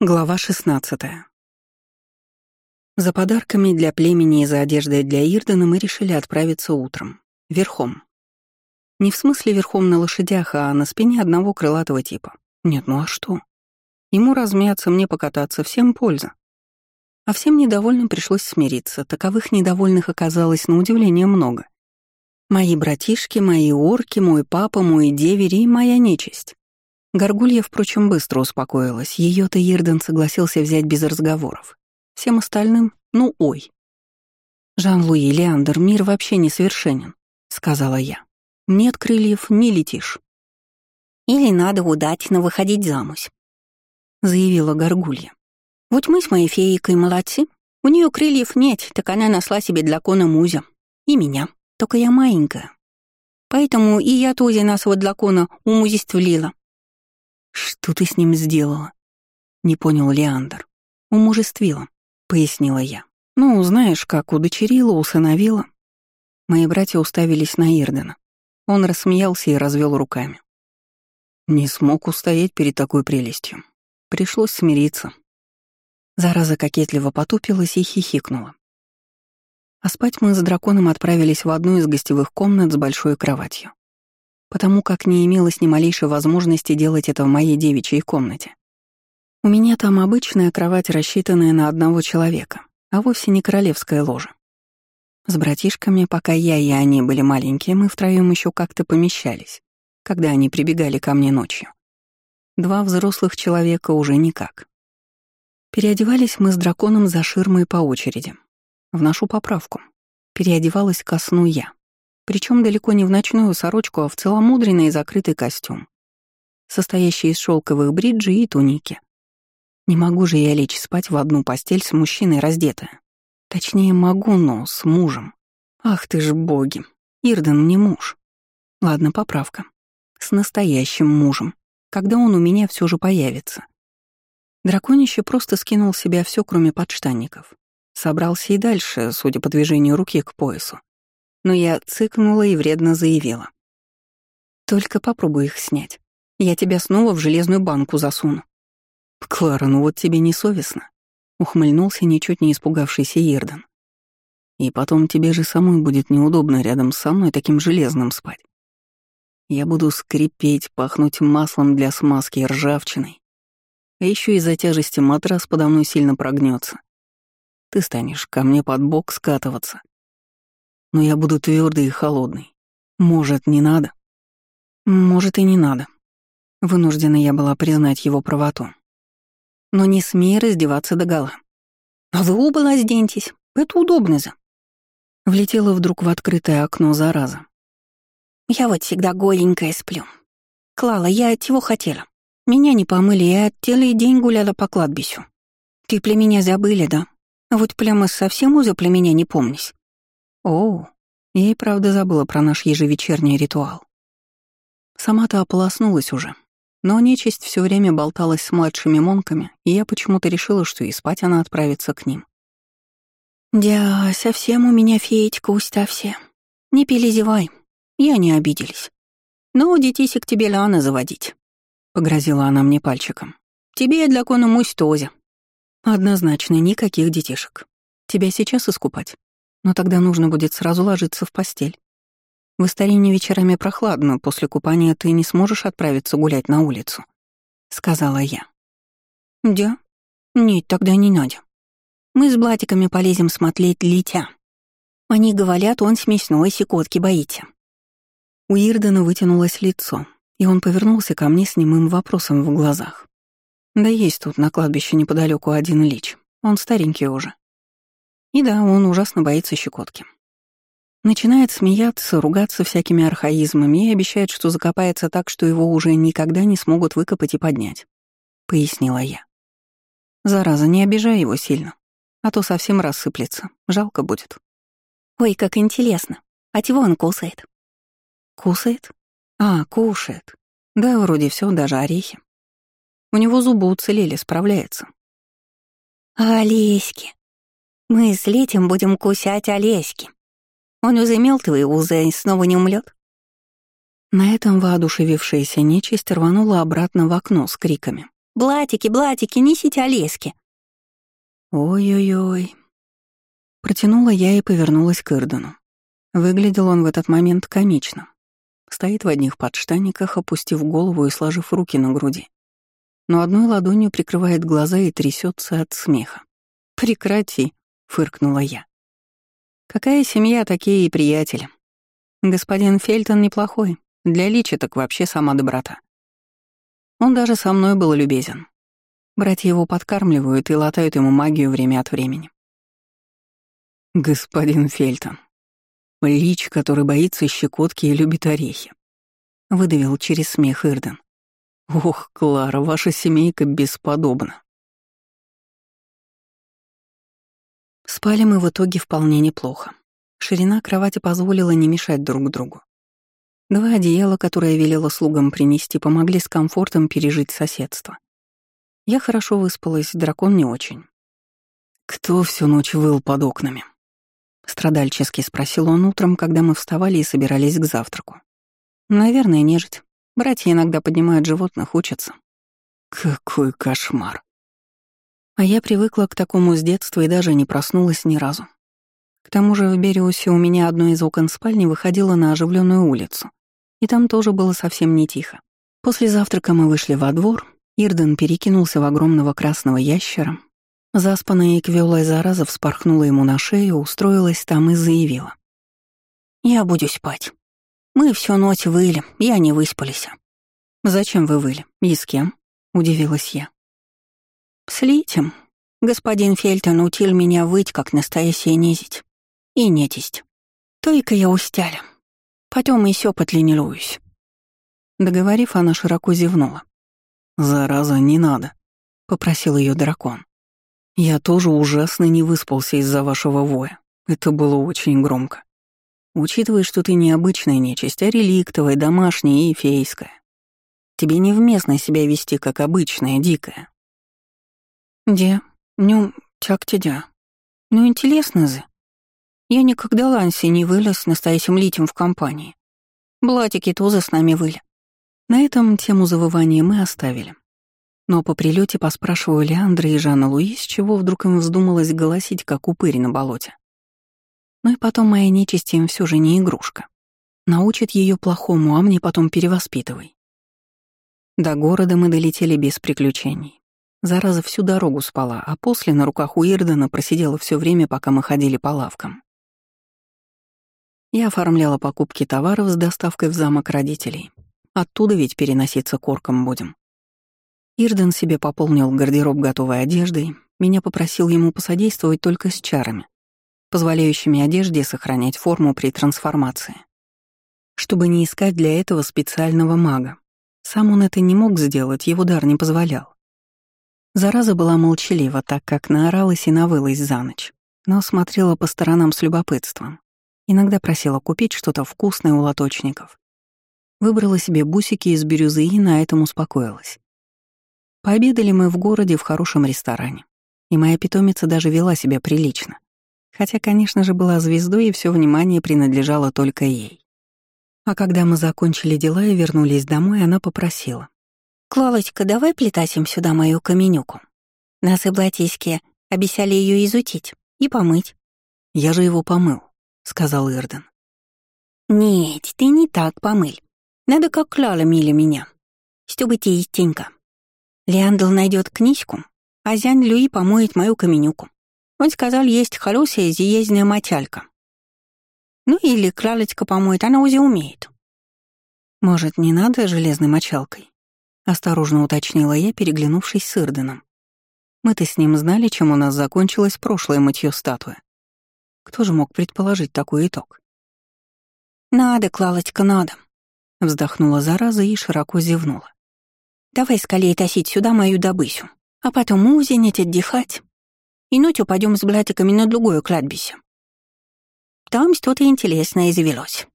Глава 16. За подарками для племени и за одеждой для Ирдена мы решили отправиться утром. Верхом. Не в смысле верхом на лошадях, а на спине одного крылатого типа. Нет, ну а что? Ему размяться, мне покататься, всем польза. А всем недовольным пришлось смириться. Таковых недовольных оказалось на удивление много. Мои братишки, мои орки, мой папа, мой деверь и моя нечисть. Горгулья, впрочем, быстро успокоилась. Ее-то Ирден согласился взять без разговоров. Всем остальным — ну ой. «Жан-Луи, Леандр, мир вообще несовершенен», — сказала я. «Нет крыльев, не летишь». «Или надо удачно выходить замуж», — заявила Горгулья. «Вот мы с моей феейкой молодцы. У нее крыльев нет, так она нашла себе для кона музя. И меня. Только я маленькая. Поэтому и я тоже нас вот для кона умузествлила. «Что ты с ним сделала?» — не понял Леандр. «Умужествила», — пояснила я. «Ну, знаешь, как удочерила, усыновила». Мои братья уставились на Ирдена. Он рассмеялся и развел руками. Не смог устоять перед такой прелестью. Пришлось смириться. Зараза кокетливо потупилась и хихикнула. А спать мы с драконом отправились в одну из гостевых комнат с большой кроватью потому как не имелось ни малейшей возможности делать это в моей девичьей комнате. У меня там обычная кровать, рассчитанная на одного человека, а вовсе не королевская ложа. С братишками, пока я и они были маленькие, мы втроем еще как-то помещались, когда они прибегали ко мне ночью. Два взрослых человека уже никак. Переодевались мы с драконом за ширмой по очереди. В нашу поправку. Переодевалась ко сну я. Причем далеко не в ночную сорочку, а в целомудренный закрытый костюм, состоящий из шелковых бриджей и туники. Не могу же я лечь спать в одну постель с мужчиной раздетая. Точнее, могу, но с мужем. Ах ты ж боги, Ирден мне муж. Ладно, поправка. С настоящим мужем, когда он у меня все же появится. Драконище просто скинул с себя все, кроме подштанников. Собрался и дальше, судя по движению руки к поясу но я цыкнула и вредно заявила. «Только попробуй их снять. Я тебя снова в железную банку засуну». «Клара, ну вот тебе не совестно», — ухмыльнулся ничуть не испугавшийся Ирден. «И потом тебе же самой будет неудобно рядом со мной таким железным спать. Я буду скрипеть, пахнуть маслом для смазки и ржавчиной. А еще из-за тяжести матрас подо мной сильно прогнется. Ты станешь ко мне под бок скатываться, но я буду твердый и холодный. Может, не надо? Может, и не надо. Вынуждена я была признать его правоту. Но не смей раздеваться догола. А вы оба разденьтесь, это удобно же. Влетела вдруг в открытое окно зараза. Я вот всегда голенькая сплю. Клала, я от чего хотела? Меня не помыли, я целый день гуляла по кладбищу. Ты для меня забыли, да? А вот прямо совсем уже для меня не помнишь. О, я и правда забыла про наш ежевечерний ритуал. Сама-то ополоснулась уже, но нечисть все время болталась с младшими монками, и я почему-то решила, что и спать она отправится к ним. «Дя, совсем у меня феечка устався. Не перезевай, я не обиделись. Но детисек тебе Лана заводить», — погрозила она мне пальчиком. «Тебе для кона мусь тоже». «Однозначно, никаких детишек. Тебя сейчас искупать?» Но тогда нужно будет сразу ложиться в постель. В Истарине вечерами прохладно, после купания ты не сможешь отправиться гулять на улицу», — сказала я. «Да? Нет, тогда не надо. Мы с блатиками полезем смотреть летя. Они говорят, он смесной, секотки боите». У Ирдена вытянулось лицо, и он повернулся ко мне с немым вопросом в глазах. «Да есть тут на кладбище неподалеку один лич. Он старенький уже. И да, он ужасно боится щекотки. Начинает смеяться, ругаться всякими архаизмами и обещает, что закопается так, что его уже никогда не смогут выкопать и поднять. Пояснила я. Зараза, не обижай его сильно, а то совсем рассыплется, жалко будет. Ой, как интересно. А чего он кусает? Кусает? А, кушает. Да, вроде все, даже орехи. У него зубы уцелели, справляется. Олеськи? Мы с Летем будем кусять Олеськи. Он уже мелкий узы и снова не умлет. На этом воодушевившаяся нечисть рванула обратно в окно с криками. Блатики, блатики, несите олески!» «Ой-ой-ой!» Протянула я и повернулась к Ирдену. Выглядел он в этот момент комично. Стоит в одних подштаниках, опустив голову и сложив руки на груди. Но одной ладонью прикрывает глаза и трясется от смеха. «Прекрати!» — фыркнула я. «Какая семья, такие и приятели. Господин Фельтон неплохой, для Личи так вообще сама доброта. Он даже со мной был любезен. Братья его подкармливают и латают ему магию время от времени. «Господин Фельтон, Лич, который боится щекотки и любит орехи», — выдавил через смех Ирден. «Ох, Клара, ваша семейка бесподобна». Спали мы в итоге вполне неплохо. Ширина кровати позволила не мешать друг другу. Два одеяла, которые я велела слугам принести, помогли с комфортом пережить соседство. Я хорошо выспалась, дракон не очень. «Кто всю ночь выл под окнами?» Страдальчески спросил он утром, когда мы вставали и собирались к завтраку. Наверное, нежить. Братья иногда поднимают животных, учатся. Какой кошмар. А я привыкла к такому с детства и даже не проснулась ни разу. К тому же в Бериусе у меня одно из окон спальни выходило на оживленную улицу, и там тоже было совсем не тихо. После завтрака мы вышли во двор, Ирден перекинулся в огромного красного ящера, Заспанная Эквиола зараза вспорхнула ему на шею, устроилась там и заявила. «Я буду спать. Мы всю ночь выли, я не выспались». «Зачем вы выли? И с кем?» — удивилась я. «С Литем. Господин Фельтон утил меня выть, как настоящая низить. И нетисть. Только я устяля. Потом еще потленируюсь». Договорив, она широко зевнула. «Зараза, не надо», — попросил ее дракон. Я тоже ужасно не выспался из-за вашего воя. Это было очень громко. Учитывая, что ты не обычная нечисть, а реликтовая, домашняя и фейская. Тебе невместно себя вести, как обычная, дикая. Де, ну, так тебя. Ну, интересно же. Я никогда Ланси не вылез настоящим литием в компании. Блатики тоже с нами выли. На этом тему завывания мы оставили. Но по прилете поспрашиваю Леандра и Жанна Луи, с чего вдруг им вздумалось голосить, как упырь на болоте. Ну и потом моя нечисть им все же не игрушка. Научит ее плохому, а мне потом перевоспитывай. До города мы долетели без приключений. Зараза всю дорогу спала, а после на руках у Ирдена просидела все время, пока мы ходили по лавкам. Я оформляла покупки товаров с доставкой в замок родителей. Оттуда ведь переноситься корком будем. Ирден себе пополнил гардероб готовой одеждой, меня попросил ему посодействовать только с чарами, позволяющими одежде сохранять форму при трансформации. Чтобы не искать для этого специального мага. Сам он это не мог сделать, его дар не позволял. Зараза была молчалива, так как наоралась и навылась за ночь, но смотрела по сторонам с любопытством. Иногда просила купить что-то вкусное у лоточников. Выбрала себе бусики из бирюзы и на этом успокоилась. Пообедали мы в городе в хорошем ресторане, и моя питомица даже вела себя прилично. Хотя, конечно же, была звездой, и все внимание принадлежало только ей. А когда мы закончили дела и вернулись домой, она попросила. «Клалочка, давай плетасим сюда мою каменюку. Нас и блатейские обещали ее изучить и помыть». «Я же его помыл», — сказал Ирден. «Нет, ты не так помыль. Надо как Клала мили меня. Чтобы тестенько. Леандл найдет книжку, а Зян Люи помоет мою каменюку. Он сказал, есть хорошая зиездная мочалька. Ну или кралочка помоет, она уже умеет. Может, не надо железной мочалкой? Осторожно уточнила я, переглянувшись с Ирденом. Мы-то с ним знали, чем у нас закончилось прошлое мытье статуи. Кто же мог предположить такой итог? «Надо, Клалочка, надо», — вздохнула зараза и широко зевнула. Давай скорее тащить сюда мою добычу, а потом узенить, отдыхать. И ночью пойдем с братиками на другое кладбище. Там что-то интересное завелось.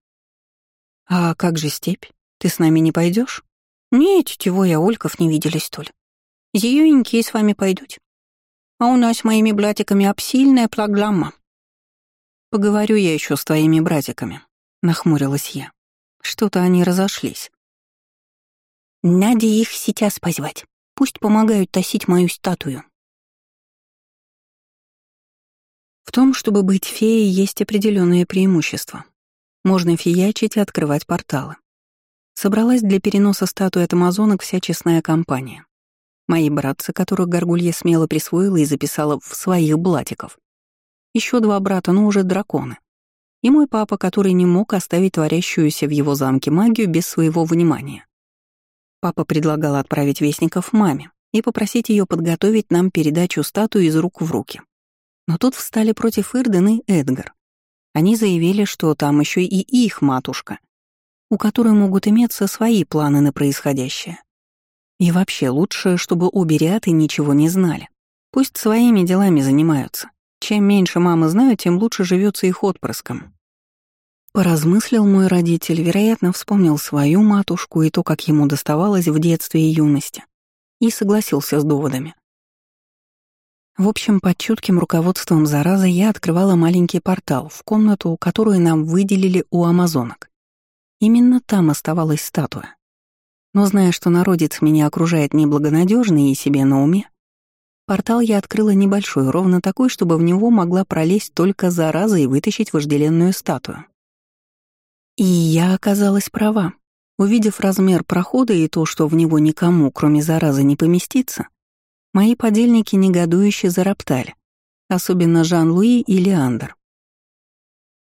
А как же степь? Ты с нами не пойдешь? Нет, чего я Ольков не видели столь. Зеюенькие с вами пойдут. А у нас с моими братиками обсильная программа. Поговорю я еще с твоими братиками, нахмурилась я. Что-то они разошлись. Надо их сейчас позвать. Пусть помогают тащить мою статую. В том, чтобы быть феей, есть определенные преимущества. Можно фиячить и открывать порталы. Собралась для переноса статуи от амазонок вся честная компания. Мои братцы, которых Горгулья смело присвоила и записала в своих блатиков. Еще два брата, но уже драконы. И мой папа, который не мог оставить творящуюся в его замке магию без своего внимания. Папа предлагал отправить вестников маме и попросить ее подготовить нам передачу статуи из рук в руки. Но тут встали против Ирден и Эдгар. Они заявили, что там еще и их матушка, у которой могут иметься свои планы на происходящее. И вообще лучше, чтобы обе Риаты ничего не знали. Пусть своими делами занимаются. Чем меньше мамы знают, тем лучше живется их отпрыском. Поразмыслил мой родитель, вероятно, вспомнил свою матушку и то, как ему доставалось в детстве и юности, и согласился с доводами. В общем, под чутким руководством заразы я открывала маленький портал в комнату, которую нам выделили у амазонок. Именно там оставалась статуя. Но зная, что народец меня окружает неблагонадежный и себе на уме, портал я открыла небольшой, ровно такой, чтобы в него могла пролезть только зараза и вытащить вожделенную статую. И я оказалась права. Увидев размер прохода и то, что в него никому, кроме заразы, не поместится, Мои подельники негодующе зароптали, особенно Жан-Луи и Леандр.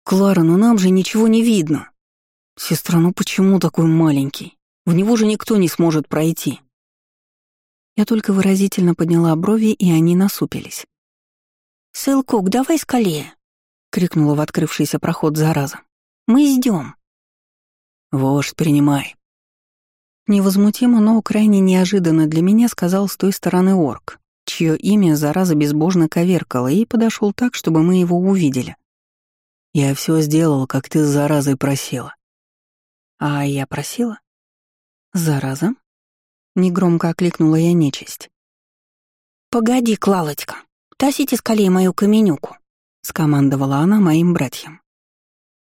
«Клара, ну нам же ничего не видно!» «Сестра, ну почему такой маленький? В него же никто не сможет пройти!» Я только выразительно подняла брови, и они насупились. «Сэлкок, давай скалее!» — крикнула в открывшийся проход зараза. «Мы идем. «Вождь, принимай!» Невозмутимо, но крайне неожиданно для меня сказал с той стороны орк, чье имя зараза безбожно коверкала, и подошел так, чтобы мы его увидели. «Я все сделал, как ты с заразой просила». «А я просила?» «Зараза?» Негромко окликнула я нечисть. «Погоди, Клалочка, тащите скорее мою каменюку», — скомандовала она моим братьям.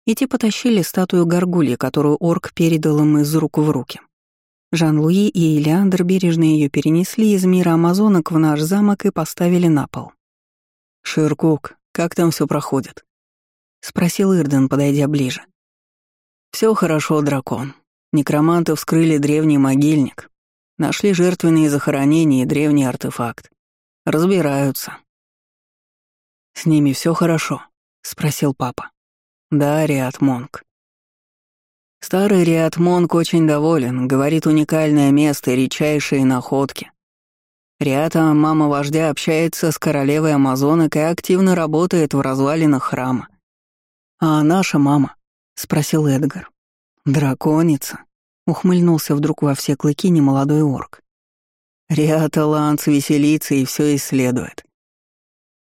И те потащили статую горгульи, которую орк передал им из рук в руки. Жан-Луи и Элеандр бережно ее перенесли из мира амазонок в наш замок и поставили на пол. «Ширкук, как там все проходит?» — спросил Ирден, подойдя ближе. Все хорошо, дракон. Некроманты вскрыли древний могильник, нашли жертвенные захоронения и древний артефакт. Разбираются. «С ними все хорошо?» — спросил папа. «Да, Риат Монг. Старый Риат Монк очень доволен, говорит уникальное место и редчайшие находки. Риата, мама вождя, общается с королевой амазонок и активно работает в развалинах храма. «А наша мама?» — спросил Эдгар. «Драконица», — ухмыльнулся вдруг во все клыки немолодой орк. «Риата Ланс веселится и все исследует».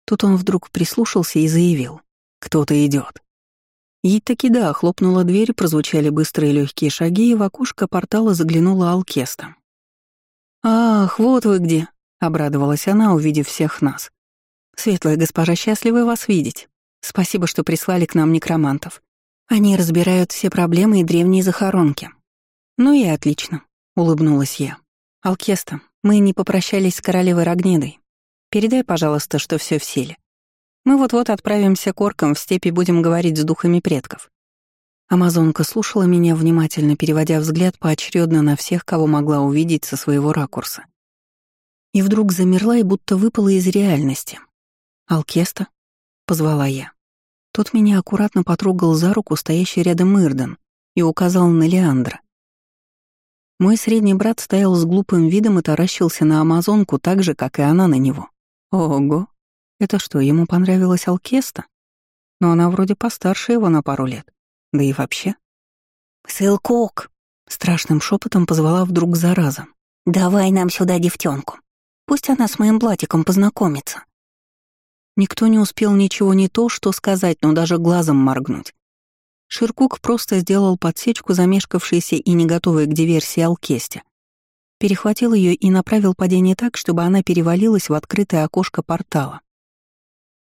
Тут он вдруг прислушался и заявил. «Кто-то идет. И таки да, хлопнула дверь, прозвучали быстрые легкие шаги, и в окошко портала заглянула Алкеста. «Ах, вот вы где!» — обрадовалась она, увидев всех нас. «Светлая госпожа, счастливы вас видеть. Спасибо, что прислали к нам некромантов. Они разбирают все проблемы и древние захоронки». «Ну и отлично», — улыбнулась я. «Алкеста, мы не попрощались с королевой Рогнедой. Передай, пожалуйста, что все в силе. Мы вот-вот отправимся к оркам в степи будем говорить с духами предков. Амазонка слушала меня внимательно, переводя взгляд поочередно на всех, кого могла увидеть со своего ракурса. И вдруг замерла и будто выпала из реальности. «Алкеста?» — позвала я. Тот меня аккуратно потрогал за руку стоящий рядом Ирден и указал на Леандра. Мой средний брат стоял с глупым видом и таращился на амазонку так же, как и она на него. Ого! Это что, ему понравилась Алкеста? Но она вроде постарше его на пару лет. Да и вообще. «Сылкок!» — страшным шепотом позвала вдруг зараза. «Давай нам сюда девчонку. Пусть она с моим платиком познакомится». Никто не успел ничего не то, что сказать, но даже глазом моргнуть. Ширкук просто сделал подсечку замешкавшейся и не готовой к диверсии Алкесте. Перехватил ее и направил падение так, чтобы она перевалилась в открытое окошко портала.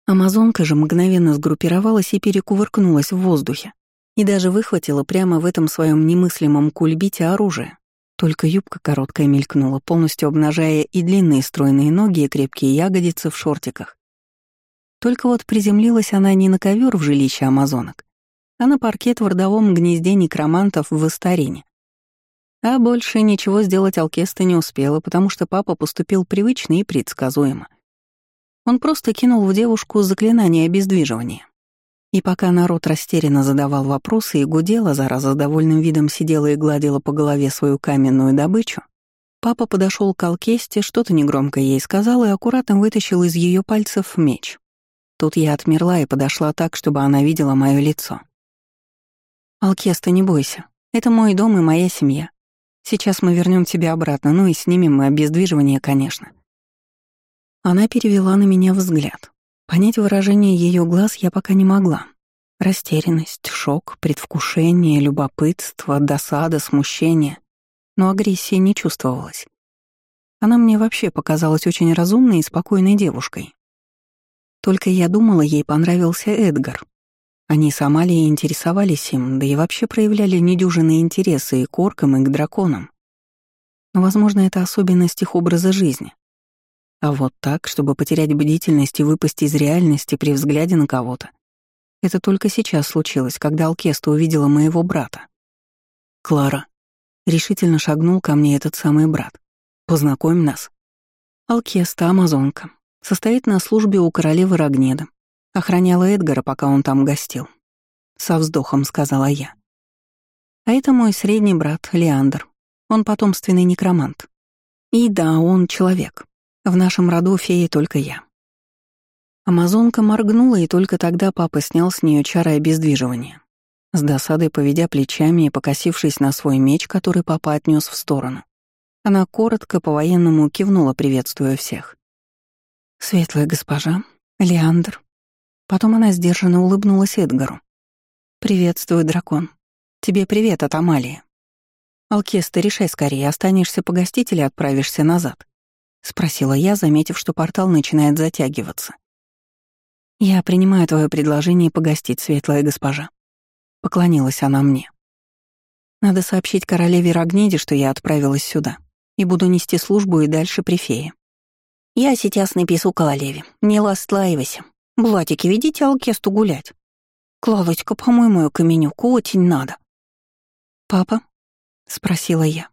Амазонка же мгновенно сгруппировалась и перекувыркнулась в воздухе. И даже выхватила прямо в этом своем немыслимом кульбите оружие. Только юбка короткая мелькнула, полностью обнажая и длинные стройные ноги, и крепкие ягодицы в шортиках. Только вот приземлилась она не на ковер в жилище амазонок, а на паркет в родовом гнезде некромантов в Астарине. А больше ничего сделать Алкеста не успела, потому что папа поступил привычно и предсказуемо. Он просто кинул в девушку заклинание обездвиживания. И пока народ растерянно задавал вопросы и гудела, зараза довольным видом сидела и гладила по голове свою каменную добычу, папа подошел к Алкесте, что-то негромко ей сказал и аккуратно вытащил из ее пальцев меч. Тут я отмерла и подошла так, чтобы она видела мое лицо. «Алкеста, не бойся. Это мой дом и моя семья. Сейчас мы вернем тебя обратно, ну и снимем мы обездвиживание, конечно». Она перевела на меня взгляд. Понять выражение ее глаз я пока не могла. Растерянность, шок, предвкушение, любопытство, досада, смущение. Но агрессии не чувствовалось. Она мне вообще показалась очень разумной и спокойной девушкой. Только я думала, ей понравился Эдгар. Они с Амалией интересовались им, да и вообще проявляли недюжинные интересы и к оркам, и к драконам. Но, возможно, это особенность их образа жизни. А вот так, чтобы потерять бдительность и выпасть из реальности при взгляде на кого-то. Это только сейчас случилось, когда Алкеста увидела моего брата. «Клара», — решительно шагнул ко мне этот самый брат. «Познакомь нас». Алкеста, амазонка, состоит на службе у королевы Рогнеда. Охраняла Эдгара, пока он там гостил. Со вздохом сказала я. А это мой средний брат, Леандр. Он потомственный некромант. И да, он человек. В нашем роду феи только я. Амазонка моргнула, и только тогда папа снял с нее чары обездвиживания. С досадой поведя плечами и покосившись на свой меч, который папа отнес в сторону, она коротко по-военному кивнула, приветствуя всех. «Светлая госпожа, Леандр». Потом она сдержанно улыбнулась Эдгару. «Приветствую, дракон. Тебе привет от Амалии. Алкеста, решай скорее, останешься погостить или отправишься назад?» — спросила я, заметив, что портал начинает затягиваться. «Я принимаю твое предложение погостить, светлая госпожа». Поклонилась она мне. «Надо сообщить королеве Рогнеде, что я отправилась сюда, и буду нести службу и дальше при фее. Я сейчас напишу королеве, не ластлаивайся. Блатики, ведите Алкесту гулять. Клавочка, помой мою каменюку, очень надо». «Папа?» — спросила я.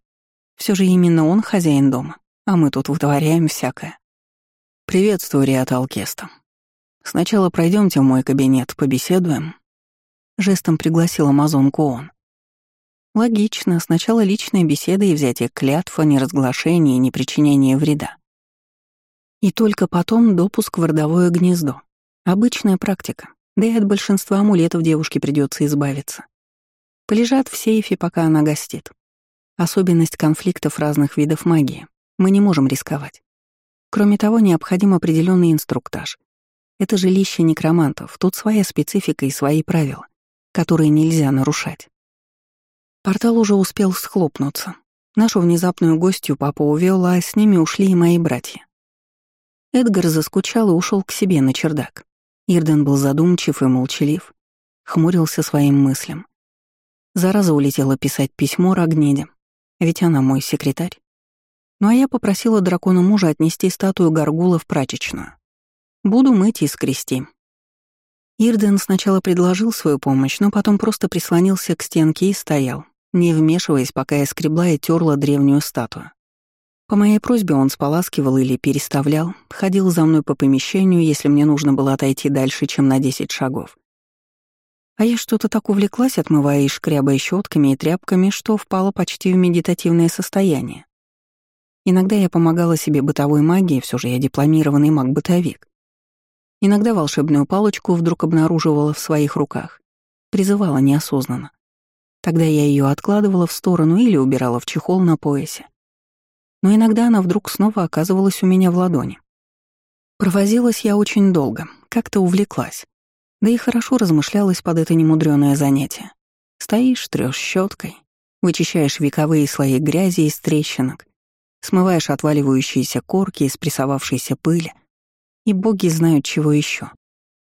Все же именно он хозяин дома а мы тут вытворяем всякое. Приветствую, Риат Алкеста. Сначала пройдемте в мой кабинет, побеседуем. Жестом пригласил амазонку он. Логично, сначала личная беседа и взятие клятв о неразглашении и непричинении вреда. И только потом допуск в родовое гнездо. Обычная практика, да и от большинства амулетов девушке придется избавиться. Полежат в сейфе, пока она гостит. Особенность конфликтов разных видов магии. Мы не можем рисковать. Кроме того, необходим определенный инструктаж. Это жилище некромантов, тут своя специфика и свои правила, которые нельзя нарушать. Портал уже успел схлопнуться. Нашу внезапную гостью папа увел, а с ними ушли и мои братья. Эдгар заскучал и ушел к себе на чердак. Ирден был задумчив и молчалив, хмурился своим мыслям. Зараза улетела писать письмо Рогнеде, ведь она мой секретарь. Ну а я попросила дракона мужа отнести статую Гаргула в прачечную. Буду мыть и скрести. Ирден сначала предложил свою помощь, но потом просто прислонился к стенке и стоял, не вмешиваясь, пока я скребла и терла древнюю статую. По моей просьбе он споласкивал или переставлял, ходил за мной по помещению, если мне нужно было отойти дальше, чем на 10 шагов. А я что-то так увлеклась, отмывая и шкрябая щетками и тряпками, что впала почти в медитативное состояние. Иногда я помогала себе бытовой магией, все же я дипломированный маг-бытовик. Иногда волшебную палочку вдруг обнаруживала в своих руках, призывала неосознанно. Тогда я ее откладывала в сторону или убирала в чехол на поясе. Но иногда она вдруг снова оказывалась у меня в ладони. Провозилась я очень долго, как-то увлеклась. Да и хорошо размышлялась под это немудрёное занятие. Стоишь, трёшь щеткой, вычищаешь вековые слои грязи из трещинок, смываешь отваливающиеся корки из прессовавшейся пыли, и боги знают чего еще.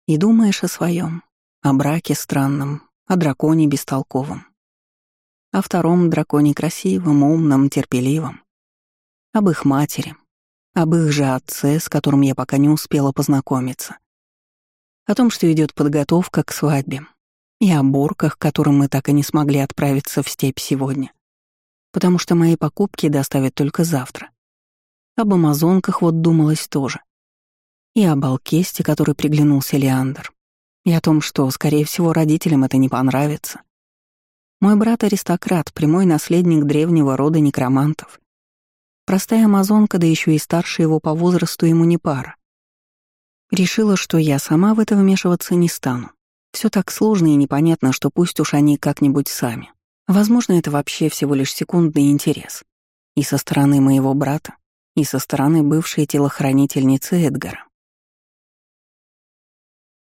И думаешь о своем, о браке странном, о драконе бестолковом. о втором драконе красивом, умном, терпеливом, об их матери, об их же отце, с которым я пока не успела познакомиться, о том, что идет подготовка к свадьбе, и о бурках, которым мы так и не смогли отправиться в степь сегодня, потому что мои покупки доставят только завтра. Об амазонках вот думалось тоже. И об алкесте, который приглянулся Леандр. И о том, что, скорее всего, родителям это не понравится. Мой брат — аристократ, прямой наследник древнего рода некромантов. Простая амазонка, да еще и старше его по возрасту ему не пара. Решила, что я сама в это вмешиваться не стану. Все так сложно и непонятно, что пусть уж они как-нибудь сами. Возможно, это вообще всего лишь секундный интерес. И со стороны моего брата, и со стороны бывшей телохранительницы Эдгара.